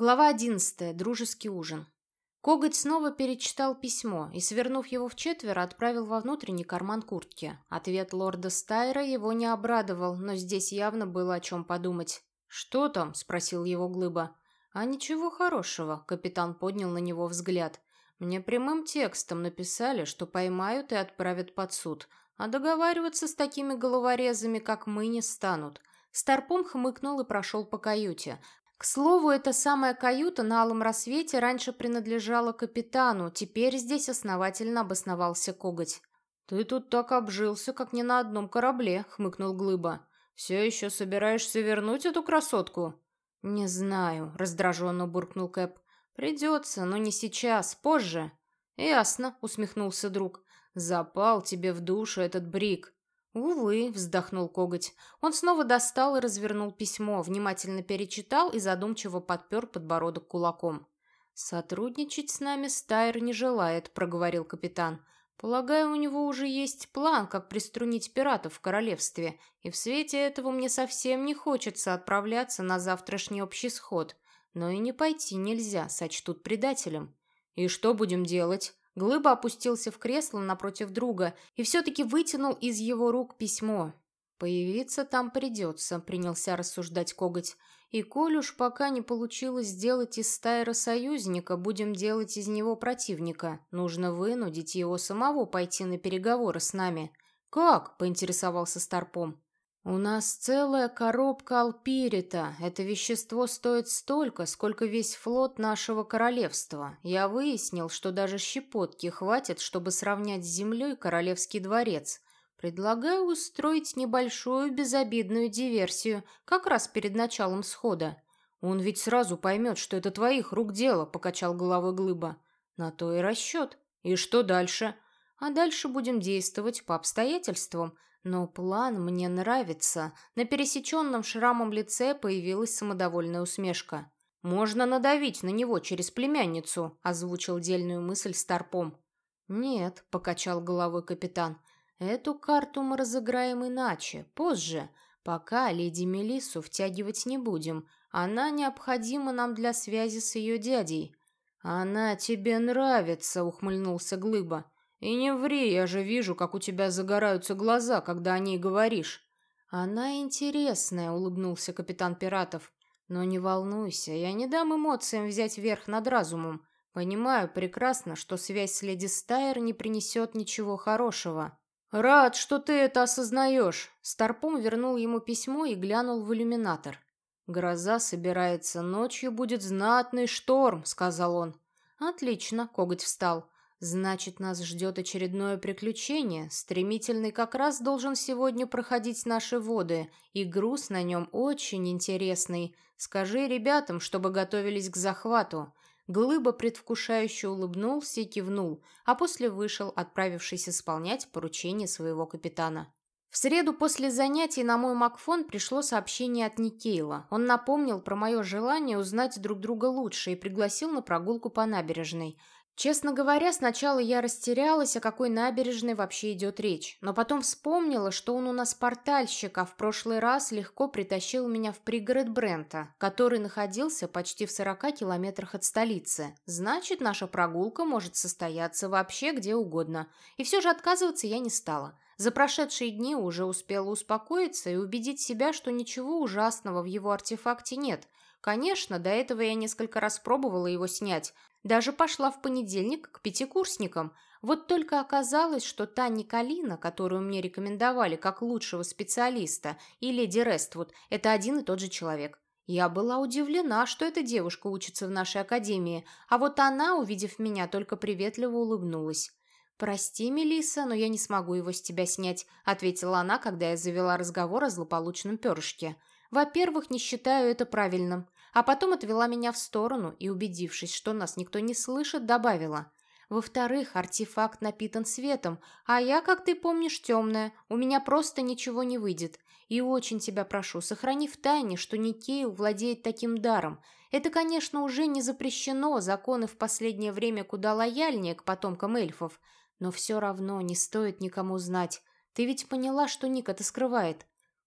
Глава 11. Дружеский ужин. Коготь снова перечитал письмо и, свернув его в четверо, отправил во внутренний карман куртки. Ответ лорда Стайра его не обрадовал, но здесь явно было о чем подумать. «Что там?» – спросил его Глыба. «А ничего хорошего», – капитан поднял на него взгляд. «Мне прямым текстом написали, что поймают и отправят под суд, а договариваться с такими головорезами, как мы, не станут». Старпом хмыкнул и прошел по каюте, к слову, эта самая каюта на алом рассвете раньше принадлежала капитану, теперь здесь основательно обосновался коготь. «Ты тут так обжился, как ни на одном корабле», — хмыкнул Глыба. «Все еще собираешься вернуть эту красотку?» «Не знаю», — раздраженно буркнул Кэп. «Придется, но не сейчас, позже». «Ясно», — усмехнулся друг. «Запал тебе в душу этот брик. «Увы», — вздохнул коготь. Он снова достал и развернул письмо, внимательно перечитал и задумчиво подпер подбородок кулаком. «Сотрудничать с нами Стайр не желает», — проговорил капитан. «Полагаю, у него уже есть план, как приструнить пиратов в королевстве, и в свете этого мне совсем не хочется отправляться на завтрашний общий сход. Но и не пойти нельзя, сочтут предателем». «И что будем делать?» Глыба опустился в кресло напротив друга и все-таки вытянул из его рук письмо. «Появиться там придется», — принялся рассуждать коготь. «И коль уж пока не получилось сделать из Стайра союзника, будем делать из него противника. Нужно вынудить его самого пойти на переговоры с нами». «Как?» — поинтересовался Старпом. «У нас целая коробка алпирита. Это вещество стоит столько, сколько весь флот нашего королевства. Я выяснил, что даже щепотки хватит, чтобы сравнять с землей королевский дворец. Предлагаю устроить небольшую безобидную диверсию, как раз перед началом схода. Он ведь сразу поймет, что это твоих рук дело», — покачал головой Глыба. «На то и расчет. И что дальше?» «А дальше будем действовать по обстоятельствам». Но план мне нравится. На пересеченном шрамом лице появилась самодовольная усмешка. «Можно надавить на него через племянницу», — озвучил дельную мысль Старпом. «Нет», — покачал головой капитан. «Эту карту мы разыграем иначе, позже. Пока леди Мелиссу втягивать не будем. Она необходима нам для связи с ее дядей». «Она тебе нравится», — ухмыльнулся Глыба. «И не ври, я же вижу, как у тебя загораются глаза, когда о ней говоришь». «Она интересная», — улыбнулся капитан пиратов. «Но не волнуйся, я не дам эмоциям взять верх над разумом. Понимаю прекрасно, что связь с леди Стайер не принесет ничего хорошего». «Рад, что ты это осознаешь!» Старпом вернул ему письмо и глянул в иллюминатор. «Гроза собирается, ночью будет знатный шторм», — сказал он. «Отлично», — коготь встал. Значит, нас ждет очередное приключение. Стремительный как раз должен сегодня проходить наши воды, и груз на нем очень интересный. Скажи ребятам, чтобы готовились к захвату. Глыба предвкушающе улыбнулся и кивнул, а после вышел, отправившись исполнять поручение своего капитана. В среду после занятий на мой Макфон пришло сообщение от Никейла. Он напомнил про мое желание узнать друг друга лучше и пригласил на прогулку по набережной. Честно говоря, сначала я растерялась, о какой набережной вообще идет речь, но потом вспомнила, что он у нас портальщик, а в прошлый раз легко притащил меня в пригород Брента, который находился почти в 40 километрах от столицы. Значит, наша прогулка может состояться вообще где угодно. И все же отказываться я не стала. За прошедшие дни уже успела успокоиться и убедить себя, что ничего ужасного в его артефакте нет. Конечно, до этого я несколько раз пробовала его снять, даже пошла в понедельник к пятикурсникам. Вот только оказалось, что та Николина, которую мне рекомендовали как лучшего специалиста, и леди Рествуд – это один и тот же человек. Я была удивлена, что эта девушка учится в нашей академии, а вот она, увидев меня, только приветливо улыбнулась. «Прости, Мелисса, но я не смогу его с тебя снять», — ответила она, когда я завела разговор о злополучном перышке. «Во-первых, не считаю это правильным а потом отвела меня в сторону и, убедившись, что нас никто не слышит, добавила. Во-вторых, артефакт напитан светом, а я, как ты помнишь, темная, у меня просто ничего не выйдет. И очень тебя прошу, сохрани в тайне, что Никейл владеет таким даром. Это, конечно, уже не запрещено, законы в последнее время куда лояльнее к потомкам эльфов, но все равно не стоит никому знать. Ты ведь поняла, что Ник это скрывает?»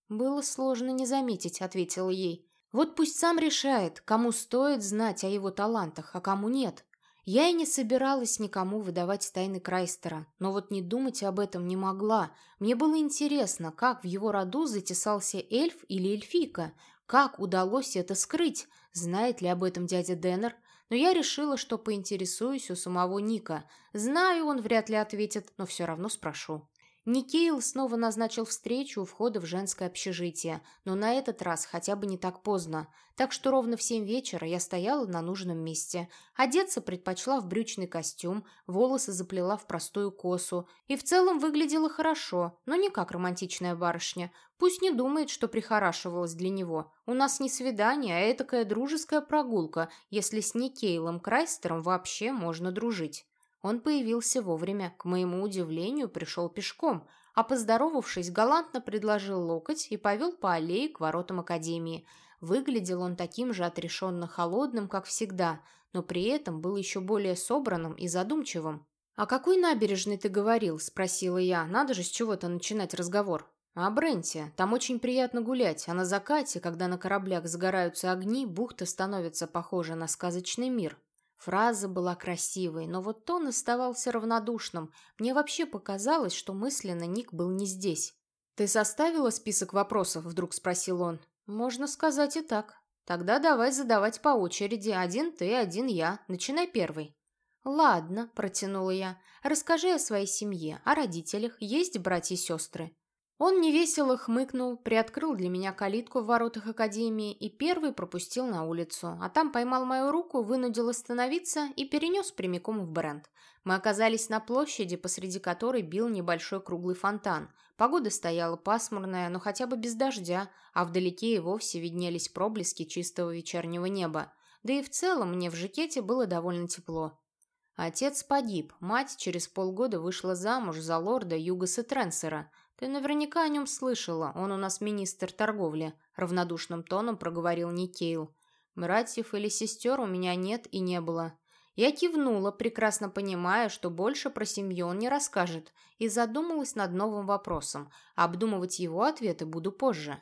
«Было сложно не заметить», — ответила ей. Вот пусть сам решает, кому стоит знать о его талантах, а кому нет. Я и не собиралась никому выдавать тайны Крайстера, но вот не думать об этом не могла. Мне было интересно, как в его роду затесался эльф или эльфийка, как удалось это скрыть, знает ли об этом дядя Деннер, но я решила, что поинтересуюсь у самого Ника. Знаю, он вряд ли ответит, но все равно спрошу. Никейл снова назначил встречу у входа в женское общежитие, но на этот раз хотя бы не так поздно. Так что ровно в семь вечера я стояла на нужном месте. Одеться предпочла в брючный костюм, волосы заплела в простую косу. И в целом выглядела хорошо, но не как романтичная барышня. Пусть не думает, что прихорашивалась для него. У нас не свидание, а этакая дружеская прогулка, если с Никейлом Крайстером вообще можно дружить. Он появился вовремя, к моему удивлению, пришел пешком, а поздоровавшись, галантно предложил локоть и повел по аллее к воротам академии. Выглядел он таким же отрешенно холодным, как всегда, но при этом был еще более собранным и задумчивым. «О какой набережной ты говорил?» – спросила я. «Надо же с чего-то начинать разговор». «О Бренте. Там очень приятно гулять, а на закате, когда на кораблях загораются огни, бухта становится похожа на сказочный мир. Фраза была красивой, но вот тон оставался равнодушным. Мне вообще показалось, что мысленно Ник был не здесь. «Ты составила список вопросов?» – вдруг спросил он. «Можно сказать и так. Тогда давай задавать по очереди. Один ты, один я. Начинай первый». «Ладно», – протянула я. «Расскажи о своей семье, о родителях. Есть братья и сестры?» Он невесело хмыкнул, приоткрыл для меня калитку в воротах Академии и первый пропустил на улицу, а там поймал мою руку, вынудил остановиться и перенес прямиком в бренд. Мы оказались на площади, посреди которой бил небольшой круглый фонтан. Погода стояла пасмурная, но хотя бы без дождя, а вдалеке и вовсе виднелись проблески чистого вечернего неба. Да и в целом мне в жакете было довольно тепло. Отец погиб, мать через полгода вышла замуж за лорда Югаса Тренсера – «Ты наверняка о нем слышала, он у нас министр торговли», — равнодушным тоном проговорил Никейл. «Братьев или сестер у меня нет и не было». Я кивнула, прекрасно понимая, что больше про семью он не расскажет, и задумалась над новым вопросом. Обдумывать его ответы буду позже.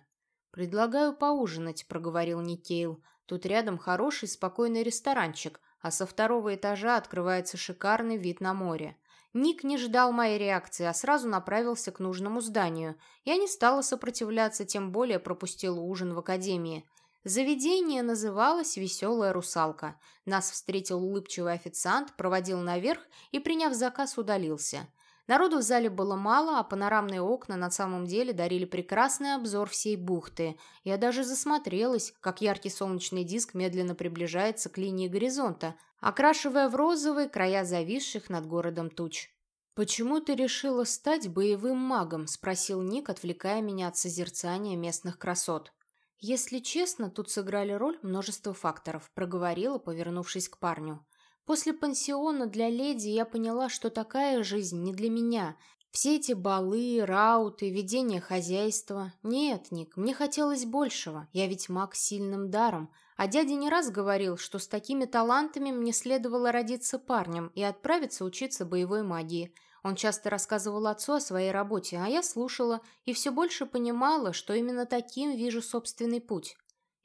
«Предлагаю поужинать», — проговорил Никейл. «Тут рядом хороший, спокойный ресторанчик, а со второго этажа открывается шикарный вид на море. Ник не ждал моей реакции, а сразу направился к нужному зданию. Я не стала сопротивляться, тем более пропустила ужин в академии. Заведение называлось «Веселая русалка». Нас встретил улыбчивый официант, проводил наверх и, приняв заказ, удалился. Народу в зале было мало, а панорамные окна на самом деле дарили прекрасный обзор всей бухты. Я даже засмотрелась, как яркий солнечный диск медленно приближается к линии горизонта, окрашивая в розовые края зависших над городом туч. «Почему ты решила стать боевым магом?» – спросил Ник, отвлекая меня от созерцания местных красот. «Если честно, тут сыграли роль множество факторов», – проговорила, повернувшись к парню. После пансиона для леди я поняла, что такая жизнь не для меня. Все эти балы, рауты, ведение хозяйства. Нет, Ник, мне хотелось большего. Я ведь маг с сильным даром. А дядя не раз говорил, что с такими талантами мне следовало родиться парнем и отправиться учиться боевой магии. Он часто рассказывал отцу о своей работе, а я слушала и все больше понимала, что именно таким вижу собственный путь.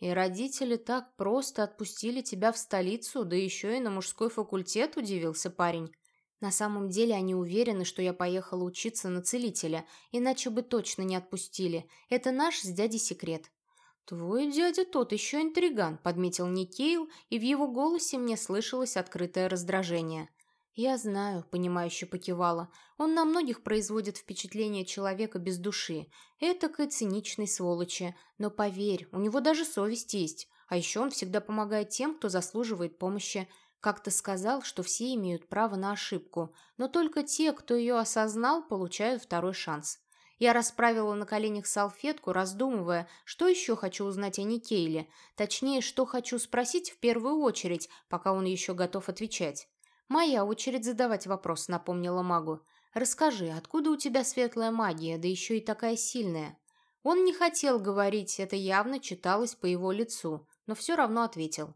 И родители так просто отпустили тебя в столицу, да еще и на мужской факультет, удивился парень. На самом деле они уверены, что я поехала учиться на целителя, иначе бы точно не отпустили. Это наш с дядей секрет. «Твой дядя тот еще интриган», — подметил Никейл, и в его голосе мне слышалось открытое раздражение. «Я знаю», — понимающе покивала. «Он на многих производит впечатление человека без души. Этакой циничной сволочи. Но поверь, у него даже совесть есть. А еще он всегда помогает тем, кто заслуживает помощи. Как-то сказал, что все имеют право на ошибку, но только те, кто ее осознал, получают второй шанс». Я расправила на коленях салфетку, раздумывая, что еще хочу узнать о Никейле. Точнее, что хочу спросить в первую очередь, пока он еще готов отвечать. «Моя очередь задавать вопрос», — напомнила магу. «Расскажи, откуда у тебя светлая магия, да еще и такая сильная?» Он не хотел говорить, это явно читалось по его лицу, но все равно ответил.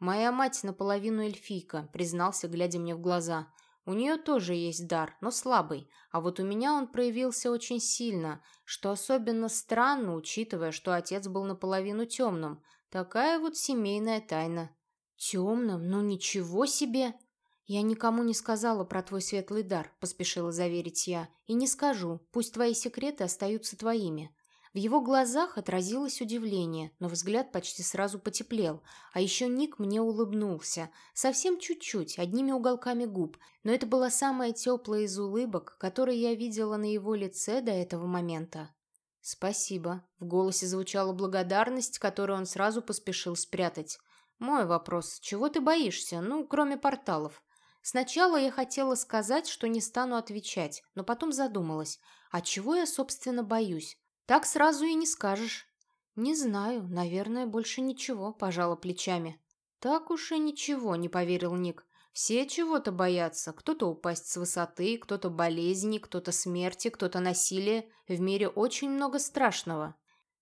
«Моя мать наполовину эльфийка», — признался, глядя мне в глаза. «У нее тоже есть дар, но слабый, а вот у меня он проявился очень сильно, что особенно странно, учитывая, что отец был наполовину темным. Такая вот семейная тайна. Темным? Ну ничего себе! «Я никому не сказала про твой светлый дар», — поспешила заверить я. «И не скажу, пусть твои секреты остаются твоими». В его глазах отразилось удивление, но взгляд почти сразу потеплел. А еще Ник мне улыбнулся. Совсем чуть-чуть, одними уголками губ. Но это была самая теплая из улыбок, которые я видела на его лице до этого момента. «Спасибо». В голосе звучала благодарность, которую он сразу поспешил спрятать. «Мой вопрос. Чего ты боишься? Ну, кроме порталов». Сначала я хотела сказать, что не стану отвечать, но потом задумалась, а чего я, собственно, боюсь? Так сразу и не скажешь. Не знаю, наверное, больше ничего, пожала плечами. Так уж и ничего, не поверил Ник. Все чего-то боятся. Кто-то упасть с высоты, кто-то болезни, кто-то смерти, кто-то насилия. В мире очень много страшного.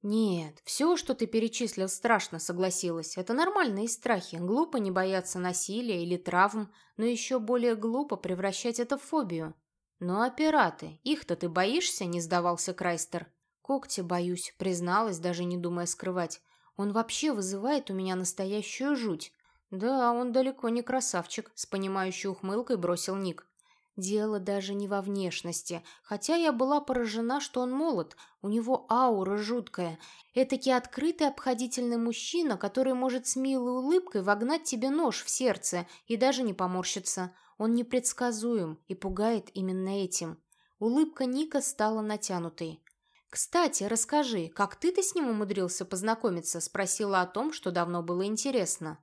«Нет, все, что ты перечислил, страшно», — согласилась. «Это нормальные страхи. Глупо не бояться насилия или травм, но еще более глупо превращать это в фобию». «Ну а пираты? Их-то ты боишься?» — не сдавался Крайстер. «Когти боюсь», — призналась, даже не думая скрывать. «Он вообще вызывает у меня настоящую жуть». «Да, он далеко не красавчик», — с понимающей ухмылкой бросил Ник. Дело даже не во внешности, хотя я была поражена, что он молод, у него аура жуткая. Этакий открытый обходительный мужчина, который может с милой улыбкой вогнать тебе нож в сердце и даже не поморщиться. Он непредсказуем и пугает именно этим. Улыбка Ника стала натянутой. «Кстати, расскажи, как ты-то с ним умудрился познакомиться?» спросила о том, что давно было интересно.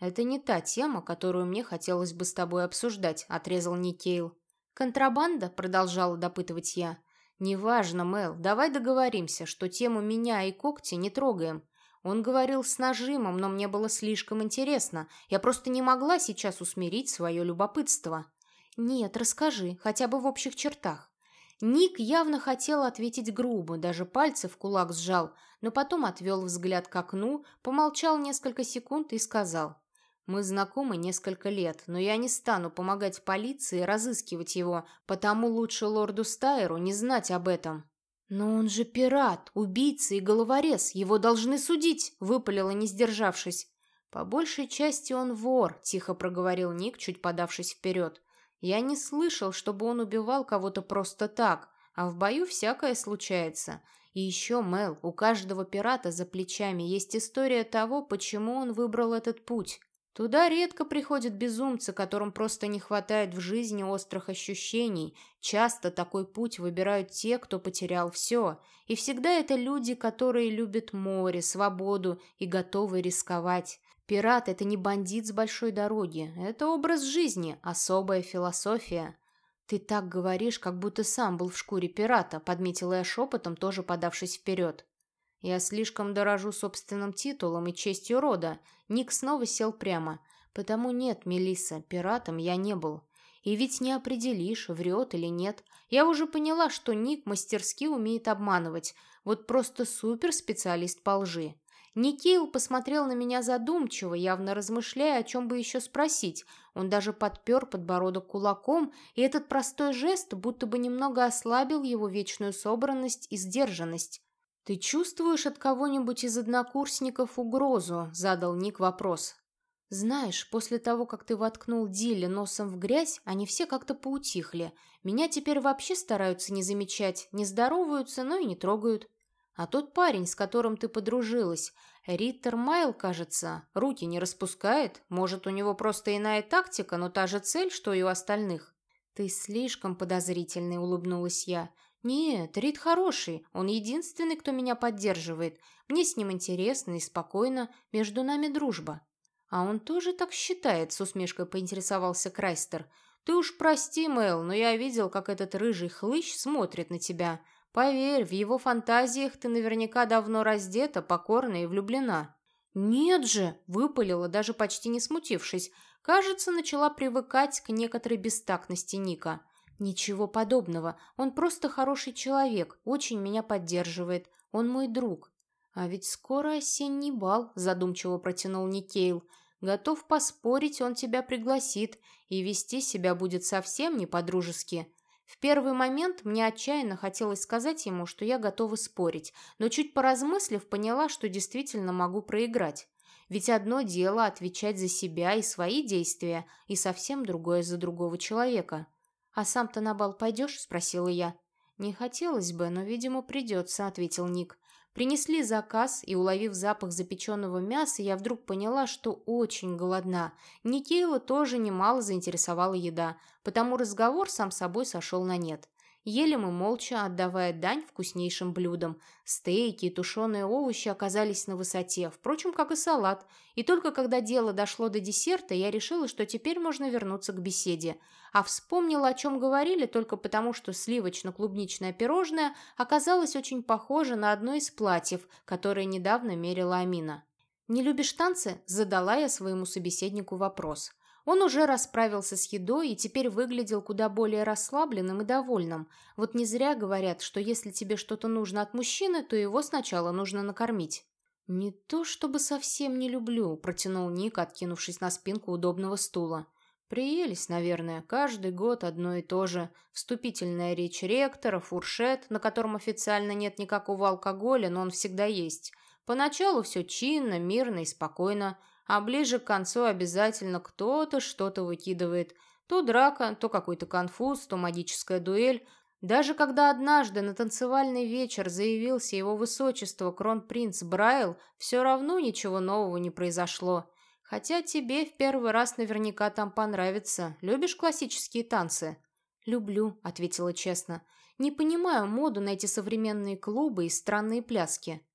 «Это не та тема, которую мне хотелось бы с тобой обсуждать», — отрезал Никейл. «Контрабанда?» — продолжала допытывать я. «Неважно, Мэл, давай договоримся, что тему меня и когти не трогаем. Он говорил с нажимом, но мне было слишком интересно. Я просто не могла сейчас усмирить свое любопытство». «Нет, расскажи, хотя бы в общих чертах». Ник явно хотел ответить грубо, даже пальцы в кулак сжал, но потом отвел взгляд к окну, помолчал несколько секунд и сказал. Мы знакомы несколько лет, но я не стану помогать полиции разыскивать его, потому лучше лорду Стайеру не знать об этом». «Но он же пират, убийца и головорез, его должны судить», — выпалила, не сдержавшись. «По большей части он вор», — тихо проговорил Ник, чуть подавшись вперед. «Я не слышал, чтобы он убивал кого-то просто так, а в бою всякое случается. И еще, Мел, у каждого пирата за плечами есть история того, почему он выбрал этот путь. Туда редко приходят безумцы, которым просто не хватает в жизни острых ощущений. Часто такой путь выбирают те, кто потерял все. И всегда это люди, которые любят море, свободу и готовы рисковать. Пират – это не бандит с большой дороги. Это образ жизни, особая философия. «Ты так говоришь, как будто сам был в шкуре пирата», – подметила я шепотом, тоже подавшись вперед. Я слишком дорожу собственным титулом и честью рода. Ник снова сел прямо. Потому нет, Мелисса, пиратом я не был. И ведь не определишь, врет или нет. Я уже поняла, что Ник мастерски умеет обманывать. Вот просто суперспециалист по лжи. Никейл посмотрел на меня задумчиво, явно размышляя, о чем бы еще спросить. Он даже подпер подбородок кулаком, и этот простой жест будто бы немного ослабил его вечную собранность и сдержанность. «Ты чувствуешь от кого-нибудь из однокурсников угрозу?» – задал Ник вопрос. «Знаешь, после того, как ты воткнул Дилли носом в грязь, они все как-то поутихли. Меня теперь вообще стараются не замечать, не здороваются, но и не трогают. А тот парень, с которым ты подружилась, Риттер Майл, кажется, руки не распускает. Может, у него просто иная тактика, но та же цель, что и у остальных?» «Ты слишком подозрительный», – улыбнулась я. «Нет, Рид хороший, он единственный, кто меня поддерживает. Мне с ним интересно и спокойно, между нами дружба». «А он тоже так считает», — с усмешкой поинтересовался Крайстер. «Ты уж прости, Мэл, но я видел, как этот рыжий хлыщ смотрит на тебя. Поверь, в его фантазиях ты наверняка давно раздета, покорна и влюблена». «Нет же!» — выпалила, даже почти не смутившись. Кажется, начала привыкать к некоторой бестактности Ника. «Ничего подобного. Он просто хороший человек, очень меня поддерживает. Он мой друг». «А ведь скоро осенний бал», — задумчиво протянул Никейл. «Готов поспорить, он тебя пригласит, и вести себя будет совсем не по-дружески. В первый момент мне отчаянно хотелось сказать ему, что я готова спорить, но чуть поразмыслив, поняла, что действительно могу проиграть. Ведь одно дело отвечать за себя и свои действия, и совсем другое за другого человека. «А сам-то на бал пойдешь?» – спросила я. «Не хотелось бы, но, видимо, придется», – ответил Ник. Принесли заказ, и, уловив запах запеченного мяса, я вдруг поняла, что очень голодна. Никейла тоже немало заинтересовала еда, потому разговор сам собой сошел на нет. Ели мы молча, отдавая дань вкуснейшим блюдам. Стейки и тушеные овощи оказались на высоте, впрочем, как и салат. И только когда дело дошло до десерта, я решила, что теперь можно вернуться к беседе. А вспомнила, о чем говорили, только потому, что сливочно-клубничное пирожное оказалось очень похоже на одно из платьев, которое недавно мерила Амина. «Не любишь танцы?» – задала я своему собеседнику вопрос. Он уже расправился с едой и теперь выглядел куда более расслабленным и довольным. Вот не зря говорят, что если тебе что-то нужно от мужчины, то его сначала нужно накормить. «Не то чтобы совсем не люблю», – протянул Ник, откинувшись на спинку удобного стула. «Приелись, наверное, каждый год одно и то же. Вступительная речь ректора, фуршет, на котором официально нет никакого алкоголя, но он всегда есть. Поначалу все чинно, мирно и спокойно а ближе к концу обязательно кто-то что-то выкидывает. То драка, то какой-то конфуз, то магическая дуэль. Даже когда однажды на танцевальный вечер заявился его высочество кронпринц Брайл, все равно ничего нового не произошло. Хотя тебе в первый раз наверняка там понравится. Любишь классические танцы? «Люблю», — ответила честно. «Не понимаю моду на эти современные клубы и странные пляски».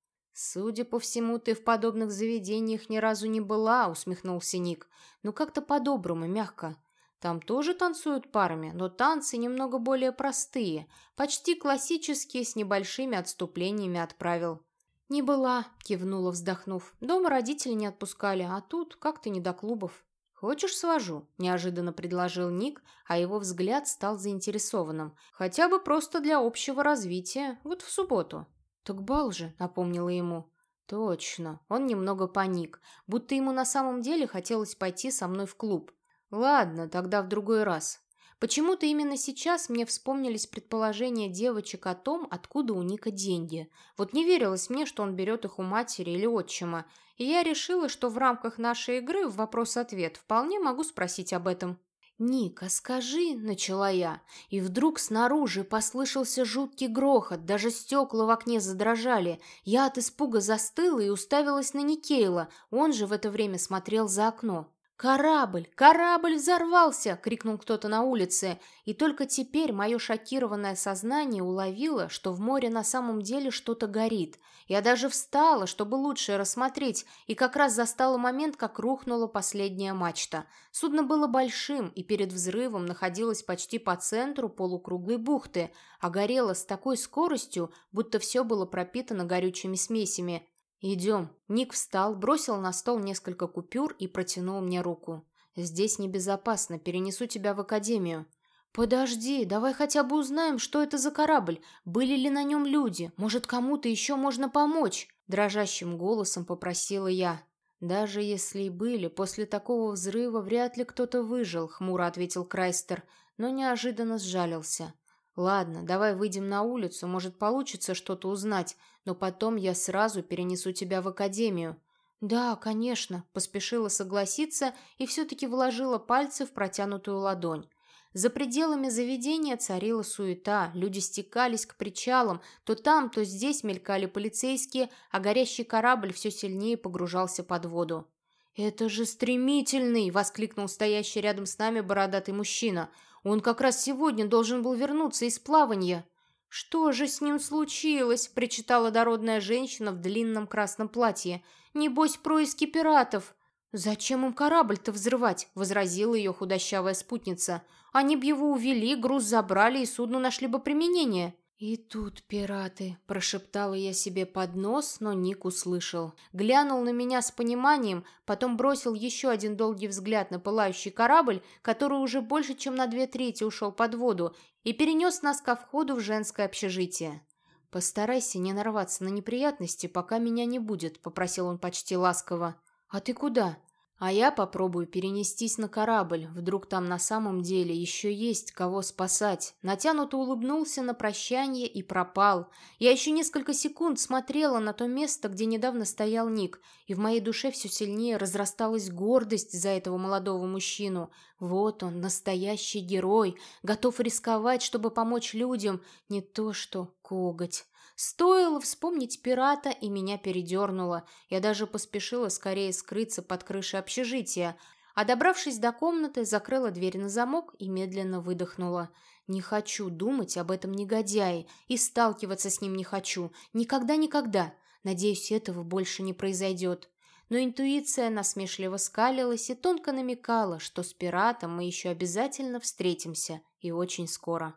«Судя по всему, ты в подобных заведениях ни разу не была», — усмехнулся Ник. «Ну как-то по-доброму, мягко. Там тоже танцуют парами, но танцы немного более простые, почти классические, с небольшими отступлениями от правил». «Не была», — кивнула, вздохнув. «Дома родители не отпускали, а тут как-то не до клубов». «Хочешь, свожу?» – неожиданно предложил Ник, а его взгляд стал заинтересованным. «Хотя бы просто для общего развития, вот в субботу». «Так бал же», — напомнила ему. «Точно». Он немного паник, будто ему на самом деле хотелось пойти со мной в клуб. «Ладно, тогда в другой раз». Почему-то именно сейчас мне вспомнились предположения девочек о том, откуда у Ника деньги. Вот не верилось мне, что он берет их у матери или отчима, и я решила, что в рамках нашей игры в вопрос-ответ вполне могу спросить об этом. «Ника, скажи», — начала я, и вдруг снаружи послышался жуткий грохот, даже стекла в окне задрожали. Я от испуга застыла и уставилась на Никейла, он же в это время смотрел за окно. «Корабль! Корабль взорвался!» — крикнул кто-то на улице. И только теперь мое шокированное сознание уловило, что в море на самом деле что-то горит. Я даже встала, чтобы лучше рассмотреть, и как раз застала момент, как рухнула последняя мачта. Судно было большим, и перед взрывом находилось почти по центру полукруглой бухты, а горело с такой скоростью, будто все было пропитано горючими смесями. «Идем». Ник встал, бросил на стол несколько купюр и протянул мне руку. «Здесь небезопасно, перенесу тебя в академию». «Подожди, давай хотя бы узнаем, что это за корабль. Были ли на нем люди? Может, кому-то еще можно помочь?» Дрожащим голосом попросила я. «Даже если и были, после такого взрыва вряд ли кто-то выжил», — хмуро ответил Крайстер, но неожиданно сжалился. «Ладно, давай выйдем на улицу, может, получится что-то узнать, но потом я сразу перенесу тебя в академию». «Да, конечно», — поспешила согласиться и все-таки вложила пальцы в протянутую ладонь. За пределами заведения царила суета, люди стекались к причалам, то там, то здесь мелькали полицейские, а горящий корабль все сильнее погружался под воду. «Это же стремительный!» — воскликнул стоящий рядом с нами бородатый мужчина — он как раз сегодня должен был вернуться из плавания. «Что же с ним случилось?» – причитала дородная женщина в длинном красном платье. «Небось, происки пиратов». «Зачем им корабль-то взрывать?» – возразила ее худощавая спутница. «Они б его увели, груз забрали и судну нашли бы применение». «И тут пираты», – прошептала я себе под нос, но Ник услышал. Глянул на меня с пониманием, потом бросил еще один долгий взгляд на пылающий корабль, который уже больше, чем на две трети ушел под воду, и перенес нас ко входу в женское общежитие. «Постарайся не нарваться на неприятности, пока меня не будет», – попросил он почти ласково. «А ты куда?» А я попробую перенестись на корабль, вдруг там на самом деле еще есть кого спасать. Натянуто улыбнулся на прощание и пропал. Я еще несколько секунд смотрела на то место, где недавно стоял Ник, и в моей душе все сильнее разрасталась гордость за этого молодого мужчину. Вот он, настоящий герой, готов рисковать, чтобы помочь людям, не то что коготь. Стоило вспомнить пирата, и меня передернуло. Я даже поспешила скорее скрыться под крышей общежития, а добравшись до комнаты, закрыла дверь на замок и медленно выдохнула. Не хочу думать об этом негодяе и сталкиваться с ним не хочу. Никогда-никогда. Надеюсь, этого больше не произойдет. Но интуиция насмешливо скалилась и тонко намекала, что с пиратом мы еще обязательно встретимся и очень скоро.